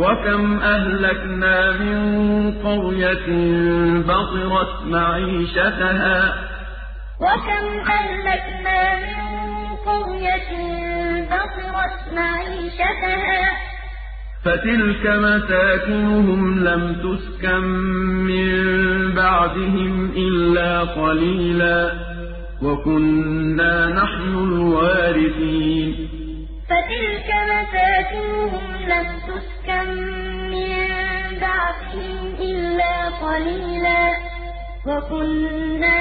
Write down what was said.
وكم أهلكنا من قرية بطرت معيشتها وكم أهلكنا من قرية بطرت معيشتها فتلك مساكنهم لم تسكن من بعدهم إلا قليلا وكنا نحن الوارثين فتلك مساكنهم لم تسكن من بعدهم إلا قليلا. وكنا